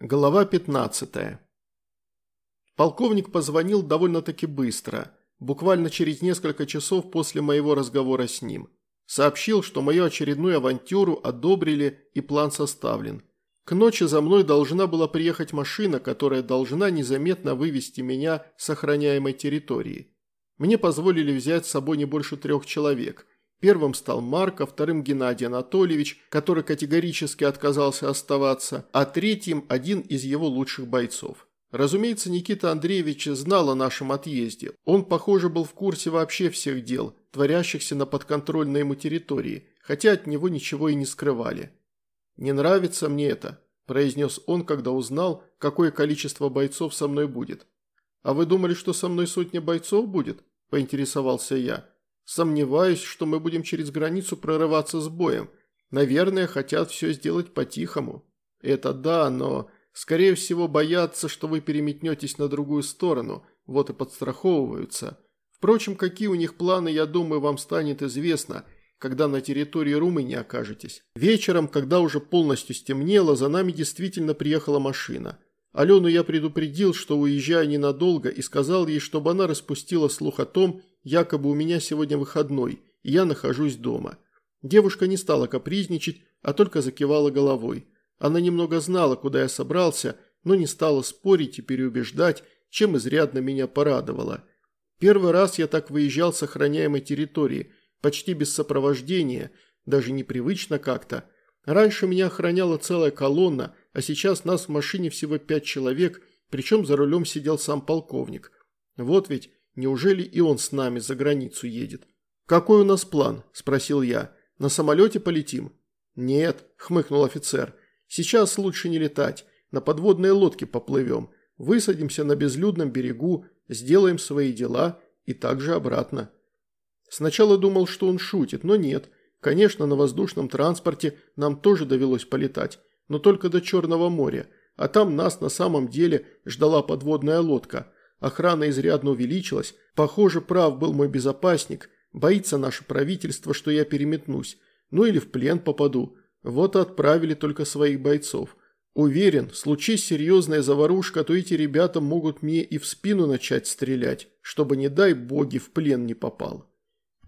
Глава 15. Полковник позвонил довольно-таки быстро, буквально через несколько часов после моего разговора с ним. Сообщил, что мою очередную авантюру одобрили и план составлен. К ночи за мной должна была приехать машина, которая должна незаметно вывести меня с охраняемой территории. Мне позволили взять с собой не больше трех человек – Первым стал Марк, а вторым Геннадий Анатольевич, который категорически отказался оставаться, а третьим – один из его лучших бойцов. Разумеется, Никита Андреевич знал о нашем отъезде. Он, похоже, был в курсе вообще всех дел, творящихся на подконтрольной ему территории, хотя от него ничего и не скрывали. «Не нравится мне это», – произнес он, когда узнал, какое количество бойцов со мной будет. «А вы думали, что со мной сотня бойцов будет?» – поинтересовался я. Сомневаюсь, что мы будем через границу прорываться с боем. Наверное, хотят все сделать по-тихому. Это да, но, скорее всего, боятся, что вы переметнетесь на другую сторону, вот и подстраховываются. Впрочем, какие у них планы, я думаю, вам станет известно, когда на территории Румынии окажетесь. Вечером, когда уже полностью стемнело, за нами действительно приехала машина. Алену я предупредил, что уезжаю ненадолго, и сказал ей, чтобы она распустила слух о том, якобы у меня сегодня выходной, и я нахожусь дома. Девушка не стала капризничать, а только закивала головой. Она немного знала, куда я собрался, но не стала спорить и переубеждать, чем изрядно меня порадовала. Первый раз я так выезжал с охраняемой территории, почти без сопровождения, даже непривычно как-то. Раньше меня охраняла целая колонна, а сейчас нас в машине всего пять человек, причем за рулем сидел сам полковник. Вот ведь Неужели и он с нами за границу едет? «Какой у нас план?» – спросил я. «На самолете полетим?» «Нет», – хмыкнул офицер. «Сейчас лучше не летать. На подводной лодке поплывем. Высадимся на безлюдном берегу, сделаем свои дела и также обратно». Сначала думал, что он шутит, но нет. Конечно, на воздушном транспорте нам тоже довелось полетать, но только до Черного моря, а там нас на самом деле ждала подводная лодка – Охрана изрядно увеличилась. Похоже, прав был мой безопасник. Боится наше правительство, что я переметнусь. Ну или в плен попаду. Вот и отправили только своих бойцов. Уверен, случись серьезная заварушка, то эти ребята могут мне и в спину начать стрелять, чтобы, не дай боги, в плен не попал.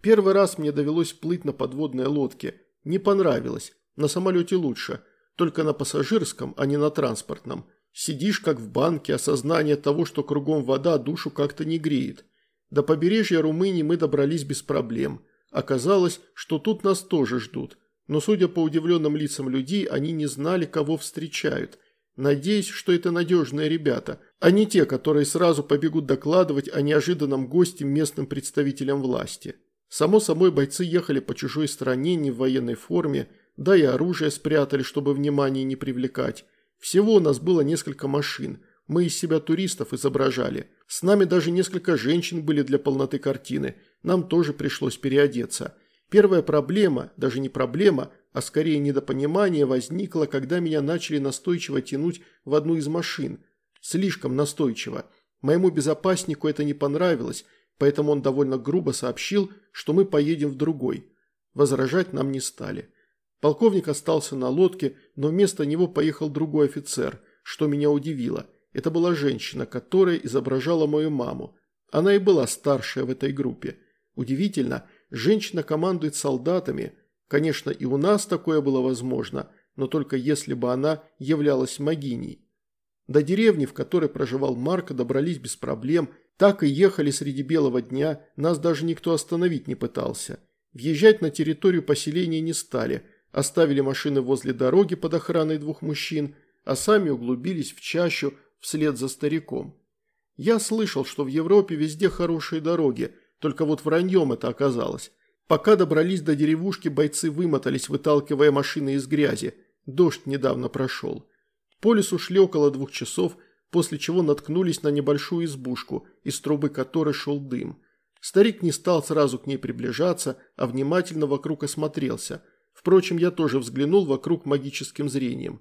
Первый раз мне довелось плыть на подводной лодке. Не понравилось. На самолете лучше. Только на пассажирском, а не на транспортном. Сидишь как в банке, осознание того, что кругом вода душу как-то не греет. До побережья Румынии мы добрались без проблем. Оказалось, что тут нас тоже ждут. Но судя по удивленным лицам людей, они не знали, кого встречают. Надеюсь, что это надежные ребята, а не те, которые сразу побегут докладывать о неожиданном госте местным представителям власти. Само собой, бойцы ехали по чужой стране не в военной форме, да и оружие спрятали, чтобы внимание не привлекать. Всего у нас было несколько машин. Мы из себя туристов изображали. С нами даже несколько женщин были для полноты картины. Нам тоже пришлось переодеться. Первая проблема, даже не проблема, а скорее недопонимание возникла, когда меня начали настойчиво тянуть в одну из машин. Слишком настойчиво. Моему безопаснику это не понравилось, поэтому он довольно грубо сообщил, что мы поедем в другой. Возражать нам не стали. Полковник остался на лодке, но вместо него поехал другой офицер, что меня удивило. Это была женщина, которая изображала мою маму. Она и была старшая в этой группе. Удивительно, женщина командует солдатами. Конечно, и у нас такое было возможно, но только если бы она являлась магиней. До деревни, в которой проживал Марк, добрались без проблем, так и ехали среди белого дня, нас даже никто остановить не пытался. Въезжать на территорию поселения не стали – оставили машины возле дороги под охраной двух мужчин, а сами углубились в чащу вслед за стариком. Я слышал, что в Европе везде хорошие дороги, только вот враньем это оказалось. Пока добрались до деревушки, бойцы вымотались, выталкивая машины из грязи. Дождь недавно прошел. По лесу шли около двух часов, после чего наткнулись на небольшую избушку, из трубы которой шел дым. Старик не стал сразу к ней приближаться, а внимательно вокруг осмотрелся – Впрочем, я тоже взглянул вокруг магическим зрением.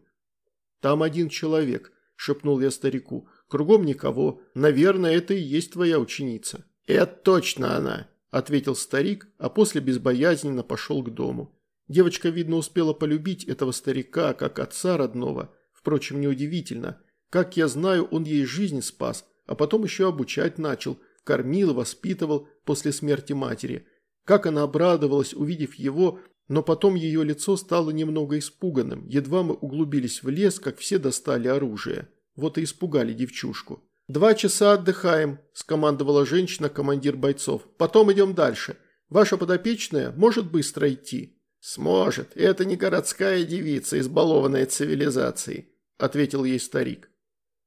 «Там один человек», – шепнул я старику. «Кругом никого. Наверное, это и есть твоя ученица». «Это точно она», – ответил старик, а после безбоязненно пошел к дому. Девочка, видно, успела полюбить этого старика, как отца родного. Впрочем, неудивительно. Как я знаю, он ей жизнь спас, а потом еще обучать начал, кормил воспитывал после смерти матери. Как она обрадовалась, увидев его, но потом ее лицо стало немного испуганным. Едва мы углубились в лес, как все достали оружие. Вот и испугали девчушку. «Два часа отдыхаем», – скомандовала женщина, командир бойцов. «Потом идем дальше. Ваша подопечная может быстро идти». «Сможет. Это не городская девица, избалованная цивилизацией», – ответил ей старик.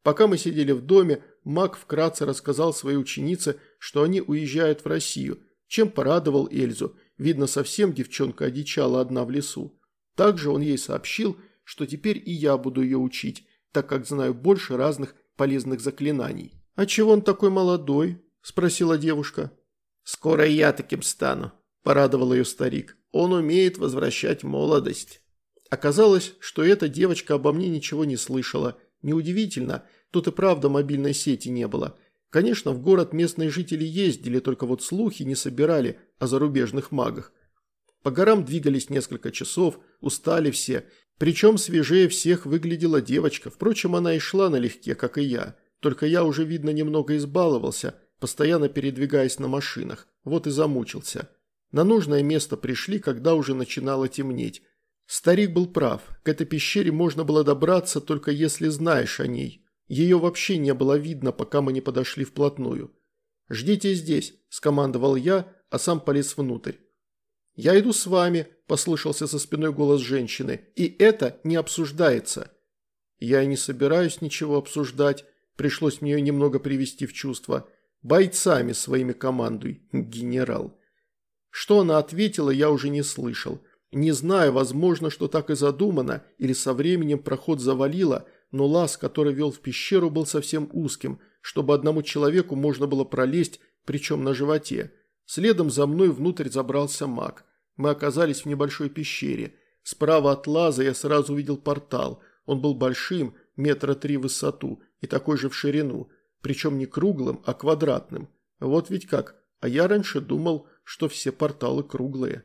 Пока мы сидели в доме, маг вкратце рассказал своей ученице, что они уезжают в Россию, чем порадовал Эльзу. Видно, совсем девчонка одичала одна в лесу. Также он ей сообщил, что теперь и я буду ее учить, так как знаю больше разных полезных заклинаний. «А чего он такой молодой?» – спросила девушка. «Скоро я таким стану», – порадовал ее старик. «Он умеет возвращать молодость». Оказалось, что эта девочка обо мне ничего не слышала. Неудивительно, тут и правда мобильной сети не было. Конечно, в город местные жители ездили, только вот слухи не собирали о зарубежных магах. По горам двигались несколько часов, устали все, причем свежее всех выглядела девочка, впрочем, она и шла налегке, как и я. Только я уже, видно, немного избаловался, постоянно передвигаясь на машинах, вот и замучился. На нужное место пришли, когда уже начинало темнеть. Старик был прав, к этой пещере можно было добраться, только если знаешь о ней. Ее вообще не было видно, пока мы не подошли вплотную. «Ждите здесь», – скомандовал я, а сам полез внутрь. «Я иду с вами», – послышался со спиной голос женщины, – «и это не обсуждается». «Я не собираюсь ничего обсуждать», пришлось мне ее немного привести в чувство. «Бойцами своими командуй, генерал». Что она ответила, я уже не слышал. Не знаю, возможно, что так и задумано, или со временем проход завалило, но лаз, который вел в пещеру, был совсем узким, чтобы одному человеку можно было пролезть, причем на животе. Следом за мной внутрь забрался маг. Мы оказались в небольшой пещере. Справа от лаза я сразу увидел портал. Он был большим, метра три в высоту, и такой же в ширину. Причем не круглым, а квадратным. Вот ведь как. А я раньше думал, что все порталы круглые.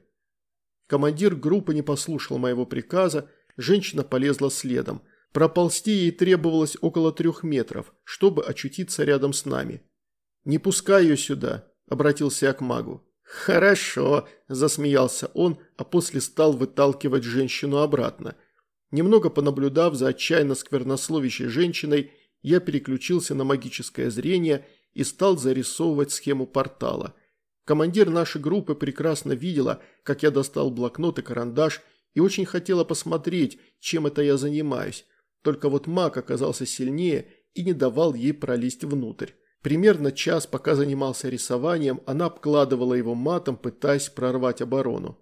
Командир группы не послушал моего приказа, женщина полезла следом. Проползти ей требовалось около трех метров, чтобы очутиться рядом с нами. «Не пускай ее сюда», – обратился я к магу. «Хорошо», – засмеялся он, а после стал выталкивать женщину обратно. Немного понаблюдав за отчаянно сквернословящей женщиной, я переключился на магическое зрение и стал зарисовывать схему портала. Командир нашей группы прекрасно видела, как я достал блокнот и карандаш и очень хотела посмотреть, чем это я занимаюсь. Только вот маг оказался сильнее и не давал ей пролезть внутрь. Примерно час, пока занимался рисованием, она обкладывала его матом, пытаясь прорвать оборону.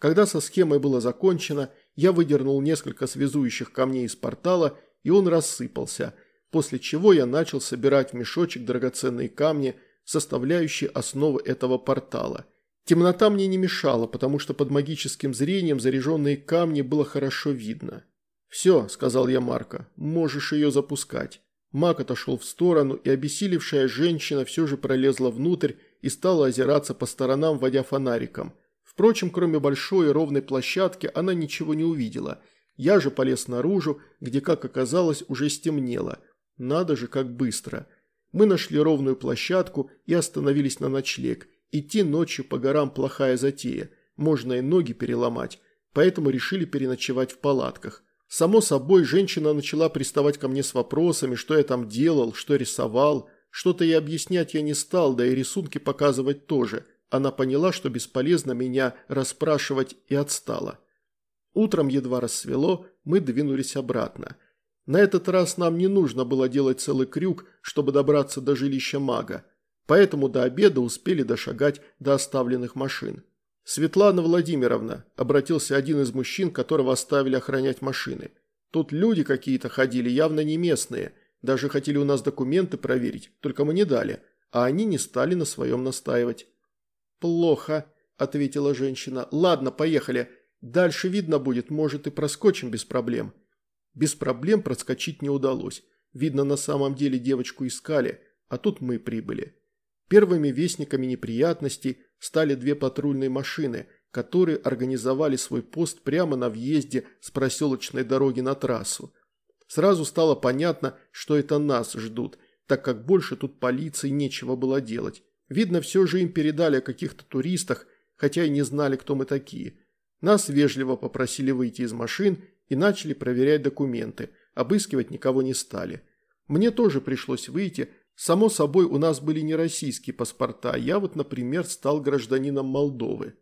Когда со схемой было закончено, я выдернул несколько связующих камней из портала, и он рассыпался, после чего я начал собирать в мешочек драгоценные камни, составляющие основу этого портала. Темнота мне не мешала, потому что под магическим зрением заряженные камни было хорошо видно. «Все», – сказал я Марка, – «можешь ее запускать». Маг отошел в сторону, и обессилевшая женщина все же пролезла внутрь и стала озираться по сторонам, водя фонариком. Впрочем, кроме большой и ровной площадки, она ничего не увидела. Я же полез наружу, где, как оказалось, уже стемнело. Надо же, как быстро. Мы нашли ровную площадку и остановились на ночлег. Идти ночью по горам плохая затея, можно и ноги переломать, поэтому решили переночевать в палатках. Само собой, женщина начала приставать ко мне с вопросами, что я там делал, что рисовал. Что-то ей объяснять я не стал, да и рисунки показывать тоже. Она поняла, что бесполезно меня расспрашивать и отстала. Утром едва рассвело, мы двинулись обратно. На этот раз нам не нужно было делать целый крюк, чтобы добраться до жилища мага, поэтому до обеда успели дошагать до оставленных машин. «Светлана Владимировна», – обратился один из мужчин, которого оставили охранять машины. «Тут люди какие-то ходили, явно не местные. Даже хотели у нас документы проверить, только мы не дали, а они не стали на своем настаивать». «Плохо», – ответила женщина. «Ладно, поехали. Дальше видно будет, может и проскочим без проблем». Без проблем проскочить не удалось. Видно, на самом деле девочку искали, а тут мы прибыли. Первыми вестниками неприятностей стали две патрульные машины, которые организовали свой пост прямо на въезде с проселочной дороги на трассу. Сразу стало понятно, что это нас ждут, так как больше тут полиции нечего было делать. Видно, все же им передали о каких-то туристах, хотя и не знали, кто мы такие. Нас вежливо попросили выйти из машин и начали проверять документы, обыскивать никого не стали. Мне тоже пришлось выйти, само собой у нас были не российские паспорта, я вот, например, стал гражданином Молдовы.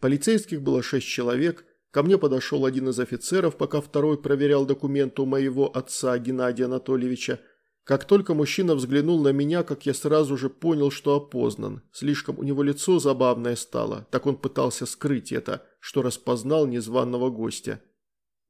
Полицейских было шесть человек, ко мне подошел один из офицеров, пока второй проверял документы у моего отца Геннадия Анатольевича. Как только мужчина взглянул на меня, как я сразу же понял, что опознан. Слишком у него лицо забавное стало, так он пытался скрыть это, что распознал незваного гостя.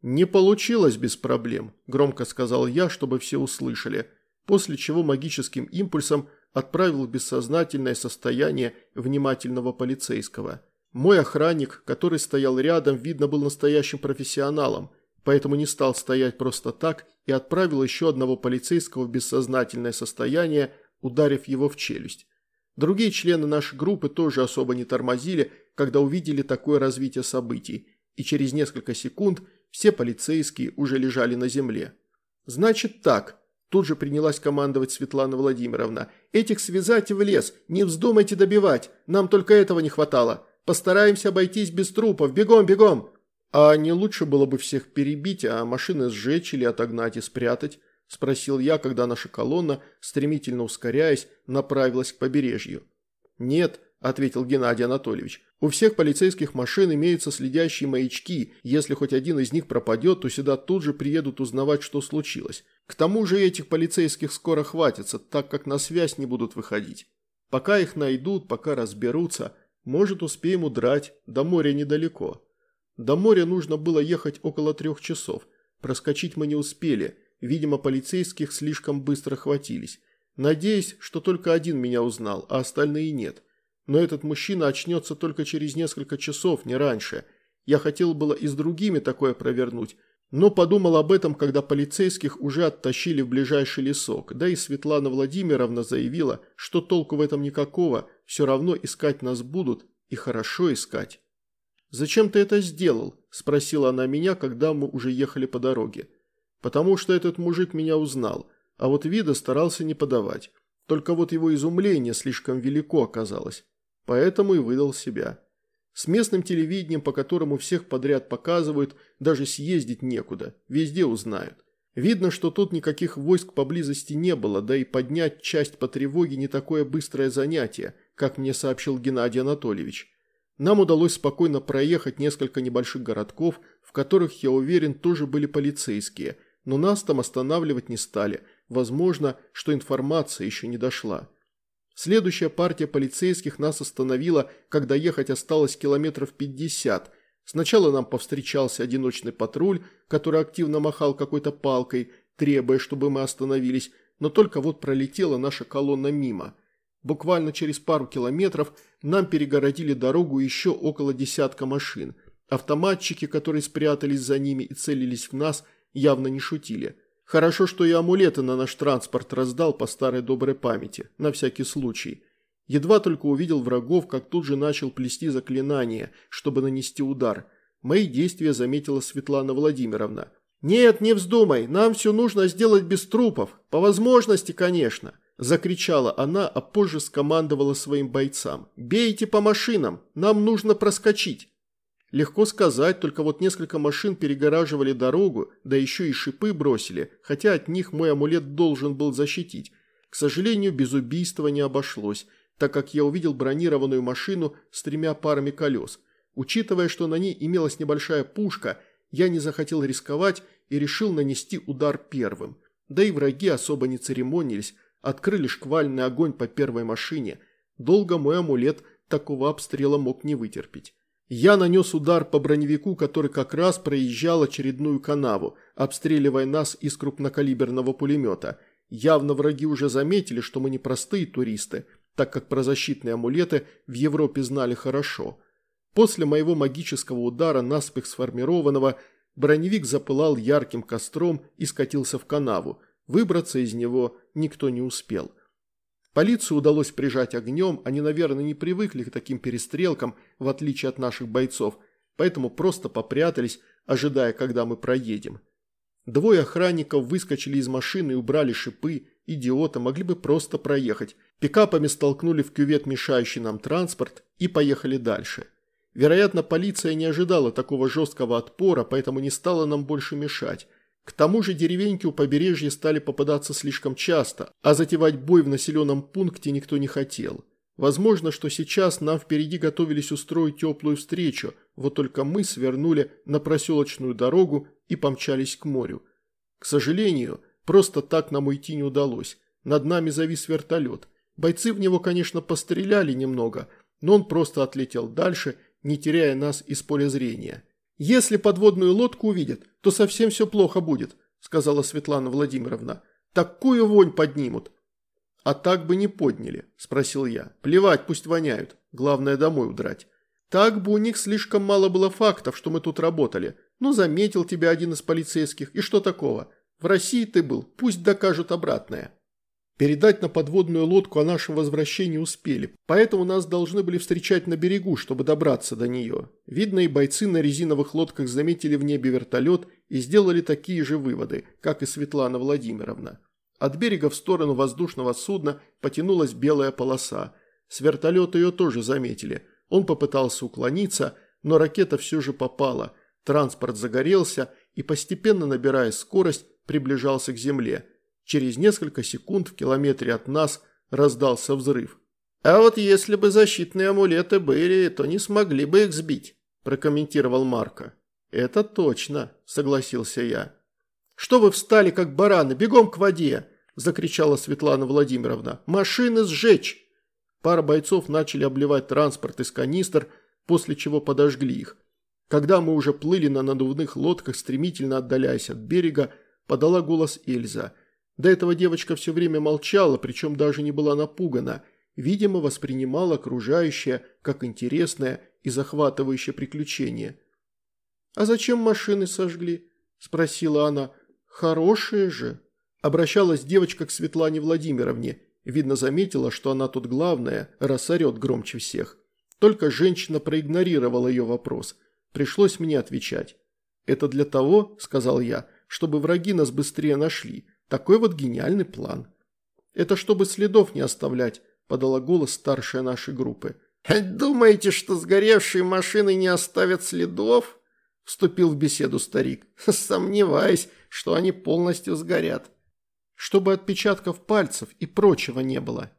«Не получилось без проблем», – громко сказал я, чтобы все услышали, после чего магическим импульсом отправил в бессознательное состояние внимательного полицейского – мой охранник, который стоял рядом, видно, был настоящим профессионалом, поэтому не стал стоять просто так и отправил еще одного полицейского в бессознательное состояние, ударив его в челюсть. Другие члены нашей группы тоже особо не тормозили, когда увидели такое развитие событий, и через несколько секунд все полицейские уже лежали на земле. «Значит так», – тут же принялась командовать Светлана Владимировна, – «этих связать в лес, не вздумайте добивать, нам только этого не хватало. Постараемся обойтись без трупов. Бегом, бегом!» «А не лучше было бы всех перебить, а машины сжечь или отогнать и спрятать?» – спросил я, когда наша колонна, стремительно ускоряясь, направилась к побережью. «Нет», – ответил Геннадий Анатольевич, – «у всех полицейских машин имеются следящие маячки. Если хоть один из них пропадет, то сюда тут же приедут узнавать, что случилось. К тому же этих полицейских скоро хватится, так как на связь не будут выходить. Пока их найдут, пока разберутся – может, успеем удрать, до моря недалеко. До моря нужно было ехать около трех часов. Проскочить мы не успели, видимо, полицейских слишком быстро хватились. Надеюсь, что только один меня узнал, а остальные нет. Но этот мужчина очнется только через несколько часов, не раньше. Я хотел было и с другими такое провернуть, но подумал об этом, когда полицейских уже оттащили в ближайший лесок, да и Светлана Владимировна заявила, что толку в этом никакого, все равно искать нас будут, и хорошо искать. «Зачем ты это сделал?» – спросила она меня, когда мы уже ехали по дороге. «Потому что этот мужик меня узнал, а вот вида старался не подавать. Только вот его изумление слишком велико оказалось, поэтому и выдал себя». С местным телевидением, по которому всех подряд показывают, даже съездить некуда, везде узнают. Видно, что тут никаких войск поблизости не было, да и поднять часть по тревоге не такое быстрое занятие, как мне сообщил Геннадий Анатольевич. Нам удалось спокойно проехать несколько небольших городков, в которых, я уверен, тоже были полицейские, но нас там останавливать не стали, возможно, что информация еще не дошла. Следующая партия полицейских нас остановила, когда ехать осталось километров 50. Сначала нам повстречался одиночный патруль, который активно махал какой-то палкой, требуя, чтобы мы остановились, но только вот пролетела наша колонна мимо. Буквально через пару километров нам перегородили дорогу еще около десятка машин. Автоматчики, которые спрятались за ними и целились в нас, явно не шутили – Хорошо, что и амулеты на наш транспорт раздал по старой доброй памяти, на всякий случай. Едва только увидел врагов, как тут же начал плести заклинание, чтобы нанести удар. Мои действия заметила Светлана Владимировна. «Нет, не вздумай, нам все нужно сделать без трупов. По возможности, конечно», – закричала она, а позже скомандовала своим бойцам. «Бейте по машинам, нам нужно проскочить». Легко сказать, только вот несколько машин перегораживали дорогу, да еще и шипы бросили, хотя от них мой амулет должен был защитить. К сожалению, без убийства не обошлось, так как я увидел бронированную машину с тремя парами колес. Учитывая, что на ней имелась небольшая пушка, я не захотел рисковать и решил нанести удар первым. Да и враги особо не церемонились, открыли шквальный огонь по первой машине. Долго мой амулет такого обстрела мог не вытерпеть. Я нанес удар по броневику, который как раз проезжал очередную канаву, обстреливая нас из крупнокалиберного пулемета. Явно враги уже заметили, что мы не простые туристы, так как про защитные амулеты в Европе знали хорошо. После моего магического удара, наспех сформированного, броневик запылал ярким костром и скатился в канаву. Выбраться из него никто не успел. Полицию удалось прижать огнем, они, наверное, не привыкли к таким перестрелкам, в отличие от наших бойцов, поэтому просто попрятались, ожидая, когда мы проедем. Двое охранников выскочили из машины и убрали шипы, идиота, могли бы просто проехать. Пикапами столкнули в кювет мешающий нам транспорт и поехали дальше. Вероятно, полиция не ожидала такого жесткого отпора, поэтому не стала нам больше мешать. К тому же деревеньки у побережья стали попадаться слишком часто, а затевать бой в населенном пункте никто не хотел. Возможно, что сейчас нам впереди готовились устроить теплую встречу, вот только мы свернули на проселочную дорогу и помчались к морю. К сожалению, просто так нам уйти не удалось. Над нами завис вертолет. Бойцы в него, конечно, постреляли немного, но он просто отлетел дальше, не теряя нас из поля зрения. «Если подводную лодку увидят, то совсем все плохо будет», сказала Светлана Владимировна. «Такую вонь поднимут». «А так бы не подняли», – спросил я. «Плевать, пусть воняют. Главное домой удрать». «Так бы у них слишком мало было фактов, что мы тут работали. Ну, заметил тебя один из полицейских, и что такого? В России ты был, пусть докажут обратное». Передать на подводную лодку о нашем возвращении успели, поэтому нас должны были встречать на берегу, чтобы добраться до нее. Видно, и бойцы на резиновых лодках заметили в небе вертолет и сделали такие же выводы, как и Светлана Владимировна. От берега в сторону воздушного судна потянулась белая полоса. С вертолета ее тоже заметили. Он попытался уклониться, но ракета все же попала. Транспорт загорелся и, постепенно набирая скорость, приближался к земле – Через несколько секунд в километре от нас раздался взрыв. «А вот если бы защитные амулеты были, то не смогли бы их сбить», – прокомментировал Марко. «Это точно», – согласился я. «Что вы встали, как бараны, бегом к воде!» – закричала Светлана Владимировна. «Машины сжечь!» Пара бойцов начали обливать транспорт из канистр, после чего подожгли их. Когда мы уже плыли на надувных лодках, стремительно отдаляясь от берега, подала голос Эльза – до этого девочка все время молчала, причем даже не была напугана. Видимо, воспринимала окружающее как интересное и захватывающее приключение. «А зачем машины сожгли?» – спросила она. «Хорошие же!» Обращалась девочка к Светлане Владимировне. Видно, заметила, что она тут главная, раз орет громче всех. Только женщина проигнорировала ее вопрос. Пришлось мне отвечать. «Это для того, – сказал я, – чтобы враги нас быстрее нашли. Такой вот гениальный план. Это чтобы следов не оставлять, подала голос старшая нашей группы. «Думаете, что сгоревшие машины не оставят следов?» Вступил в беседу старик. «Сомневаюсь, что они полностью сгорят. Чтобы отпечатков пальцев и прочего не было».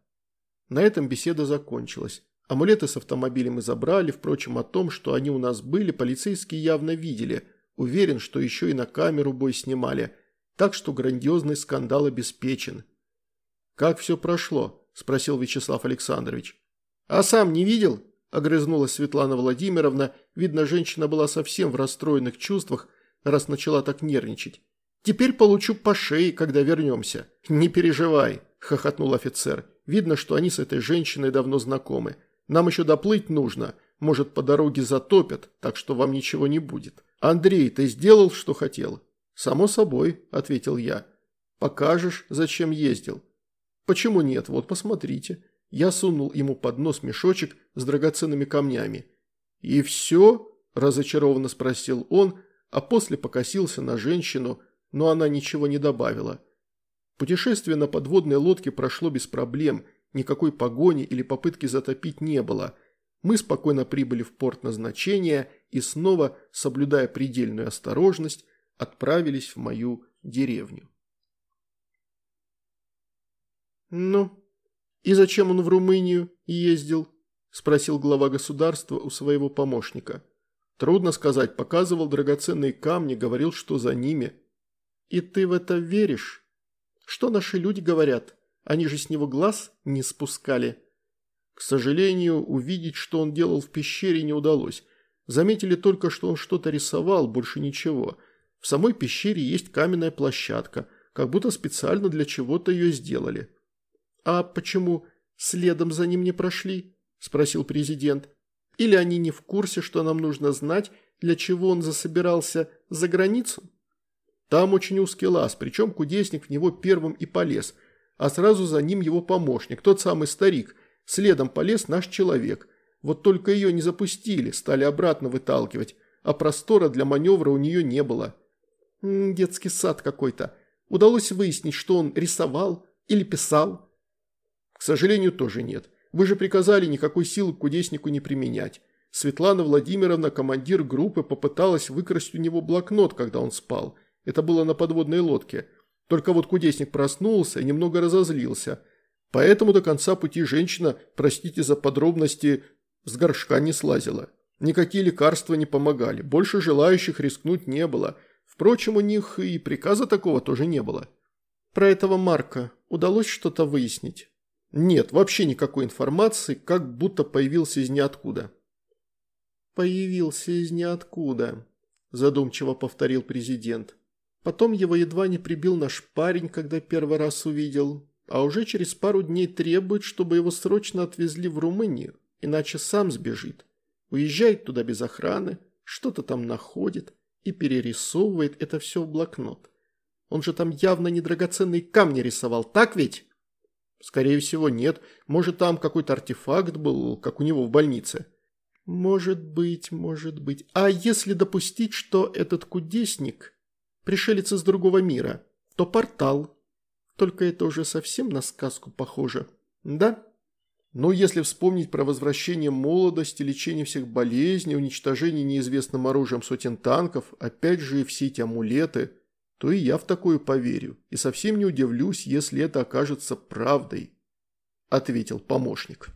На этом беседа закончилась. Амулеты с автомобилем мы забрали, впрочем, о том, что они у нас были, полицейские явно видели. Уверен, что еще и на камеру бой снимали – так что грандиозный скандал обеспечен. «Как все прошло?» – спросил Вячеслав Александрович. «А сам не видел?» – огрызнулась Светлана Владимировна. Видно, женщина была совсем в расстроенных чувствах, раз начала так нервничать. «Теперь получу по шее, когда вернемся». «Не переживай», – хохотнул офицер. «Видно, что они с этой женщиной давно знакомы. Нам еще доплыть нужно. Может, по дороге затопят, так что вам ничего не будет. Андрей, ты сделал, что хотел?» «Само собой», – ответил я. «Покажешь, зачем ездил?» «Почему нет? Вот, посмотрите». Я сунул ему под нос мешочек с драгоценными камнями. «И все?» – разочарованно спросил он, а после покосился на женщину, но она ничего не добавила. Путешествие на подводной лодке прошло без проблем, никакой погони или попытки затопить не было. Мы спокойно прибыли в порт назначения и снова, соблюдая предельную осторожность, отправились в мою деревню. «Ну, и зачем он в Румынию ездил?» – спросил глава государства у своего помощника. Трудно сказать, показывал драгоценные камни, говорил, что за ними. «И ты в это веришь? Что наши люди говорят? Они же с него глаз не спускали». К сожалению, увидеть, что он делал в пещере, не удалось. Заметили только, что он что-то рисовал, больше ничего. В самой пещере есть каменная площадка, как будто специально для чего-то ее сделали. «А почему следом за ним не прошли?» – спросил президент. «Или они не в курсе, что нам нужно знать, для чего он засобирался за границу?» Там очень узкий лаз, причем кудесник в него первым и полез, а сразу за ним его помощник, тот самый старик. Следом полез наш человек. Вот только ее не запустили, стали обратно выталкивать, а простора для маневра у нее не было. Детский сад какой-то. Удалось выяснить, что он рисовал или писал? К сожалению, тоже нет. Вы же приказали никакой силы к кудеснику не применять. Светлана Владимировна, командир группы, попыталась выкрасть у него блокнот, когда он спал. Это было на подводной лодке. Только вот кудесник проснулся и немного разозлился. Поэтому до конца пути женщина, простите за подробности, с горшка не слазила. Никакие лекарства не помогали, больше желающих рискнуть не было. Впрочем, у них и приказа такого тоже не было. Про этого Марка удалось что-то выяснить? Нет, вообще никакой информации, как будто появился из ниоткуда. «Появился из ниоткуда», – задумчиво повторил президент. «Потом его едва не прибил наш парень, когда первый раз увидел, а уже через пару дней требует, чтобы его срочно отвезли в Румынию, иначе сам сбежит. Уезжает туда без охраны, что-то там находит и перерисовывает это все в блокнот. Он же там явно не драгоценные камни рисовал, так ведь?» «Скорее всего, нет. Может, там какой-то артефакт был, как у него в больнице». «Может быть, может быть. А если допустить, что этот кудесник – пришелец из другого мира, то портал. Только это уже совсем на сказку похоже, да?» Но если вспомнить про возвращение молодости, лечение всех болезней, уничтожение неизвестным оружием сотен танков, опять же и все эти амулеты, то и я в такое поверю, и совсем не удивлюсь, если это окажется правдой», – ответил помощник.